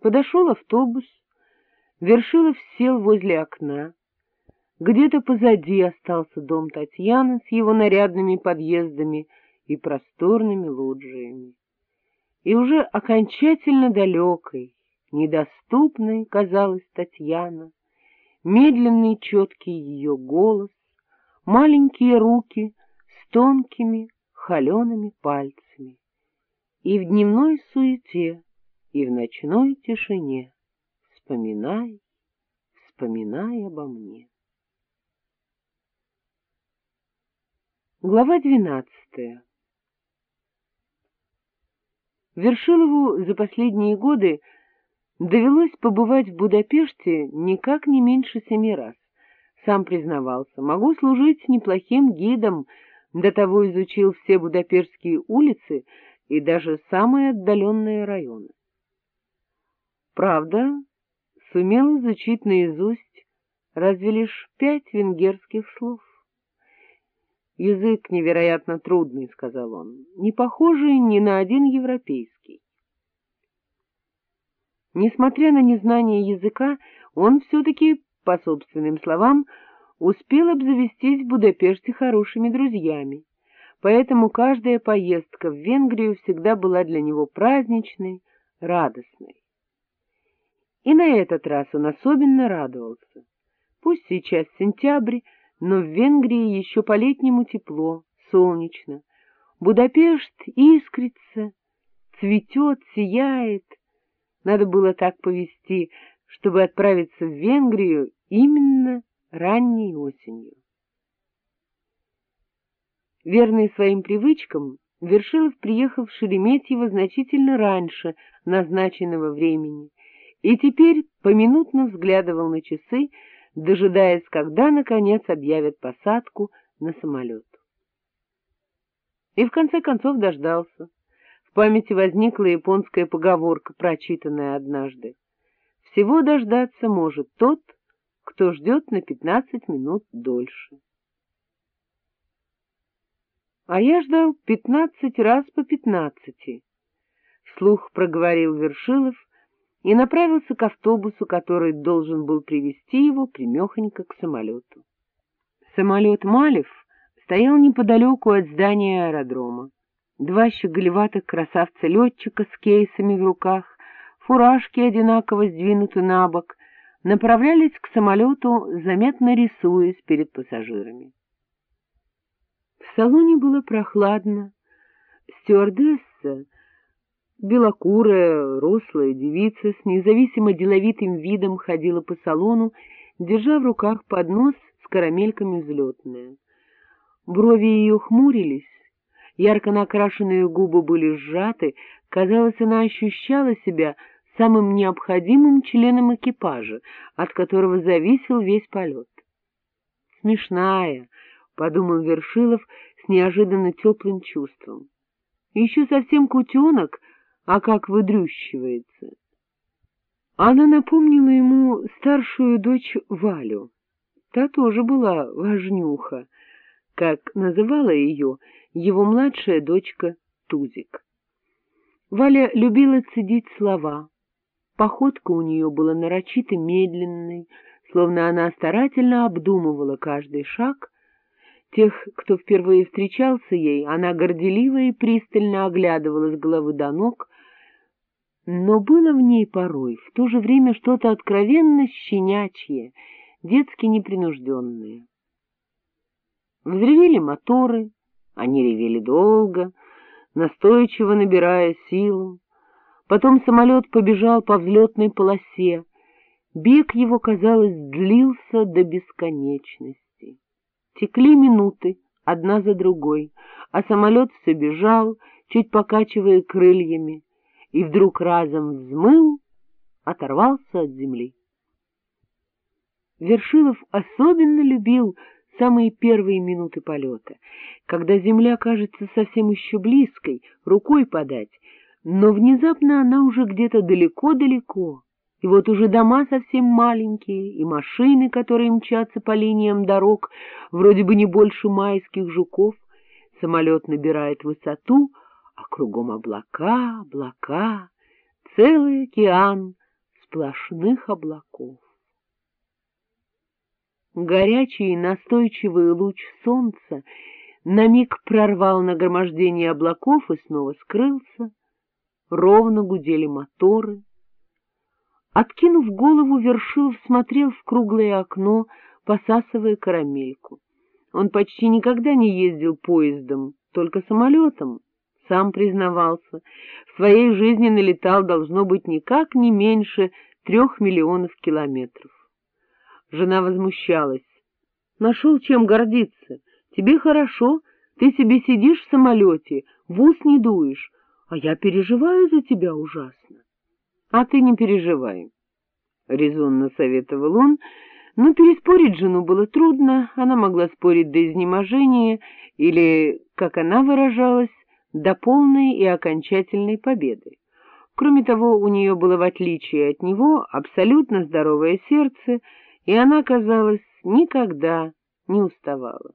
Подошел автобус, Вершилов сел возле окна. Где-то позади остался дом Татьяны с его нарядными подъездами и просторными лоджиями. И уже окончательно далекой, недоступной казалась Татьяна, медленный четкий ее голос, маленькие руки с тонкими холеными пальцами. И в дневной суете, и в ночной тишине вспоминай, вспоминай обо мне. Глава двенадцатая Вершилову за последние годы довелось побывать в Будапеште никак не меньше семи раз. Сам признавался, могу служить неплохим гидом, до того изучил все будапештские улицы и даже самые отдаленные районы. Правда, сумел изучить наизусть разве лишь пять венгерских слов. Язык невероятно трудный, — сказал он, — не похожий ни на один европейский. Несмотря на незнание языка, он все-таки, по собственным словам, успел обзавестись в Будапеште хорошими друзьями, поэтому каждая поездка в Венгрию всегда была для него праздничной, радостной. И на этот раз он особенно радовался. Пусть сейчас сентябрь, но в Венгрии еще по-летнему тепло, солнечно. Будапешт искрится, цветет, сияет. Надо было так повести, чтобы отправиться в Венгрию именно ранней осенью. Верный своим привычкам, Вершилов приехал в Шереметьево значительно раньше назначенного времени и теперь поминутно взглядывал на часы, дожидаясь, когда, наконец, объявят посадку на самолет. И в конце концов дождался. В памяти возникла японская поговорка, прочитанная однажды. «Всего дождаться может тот, кто ждет на пятнадцать минут дольше». А я ждал пятнадцать раз по пятнадцати, — вслух проговорил Вершилов, и направился к автобусу, который должен был привести его примехонько к самолету. Самолет «Малев» стоял неподалеку от здания аэродрома. Два щеголеватых красавца-летчика с кейсами в руках, фуражки одинаково сдвинуты на бок, направлялись к самолету, заметно рисуясь перед пассажирами. В салоне было прохладно. Стюардесса Белокурая, рослая девица с независимо деловитым видом ходила по салону, держа в руках поднос с карамельками взлетная. Брови ее хмурились, ярко накрашенные губы были сжаты, казалось, она ощущала себя самым необходимым членом экипажа, от которого зависел весь полет. «Смешная», — подумал Вершилов с неожиданно теплым чувством. «Еще совсем кутенок», — а как выдрющивается. Она напомнила ему старшую дочь Валю. Та тоже была важнюха, как называла ее его младшая дочка Тузик. Валя любила цедить слова. Походка у нее была нарочито медленной, словно она старательно обдумывала каждый шаг. Тех, кто впервые встречался ей, она горделиво и пристально оглядывала с головы до ног, но было в ней порой в то же время что-то откровенно щенячье, детски непринужденное. Взревели моторы, они ревели долго, настойчиво набирая силу. Потом самолет побежал по взлетной полосе. Бег его, казалось, длился до бесконечности. Текли минуты, одна за другой, а самолет все бежал, чуть покачивая крыльями и вдруг разом взмыл, оторвался от земли. Вершилов особенно любил самые первые минуты полета, когда земля кажется совсем еще близкой, рукой подать, но внезапно она уже где-то далеко-далеко, и вот уже дома совсем маленькие, и машины, которые мчатся по линиям дорог, вроде бы не больше майских жуков, самолет набирает высоту — а кругом облака, облака, целый океан сплошных облаков. Горячий настойчивый луч солнца на миг прорвал нагромождение облаков и снова скрылся, ровно гудели моторы. Откинув голову, Вершилов смотрел в круглое окно, посасывая карамельку. Он почти никогда не ездил поездом, только самолетом, сам признавался. В своей жизни налетал, должно быть, никак не меньше трех миллионов километров. Жена возмущалась. Нашел чем гордиться. Тебе хорошо, ты себе сидишь в самолете, в ус не дуешь, а я переживаю за тебя ужасно. А ты не переживай, — резонно советовал он, но переспорить жену было трудно, она могла спорить до изнеможения или, как она выражалась, до полной и окончательной победы. Кроме того, у нее было, в отличие от него, абсолютно здоровое сердце, и она, казалось, никогда не уставала.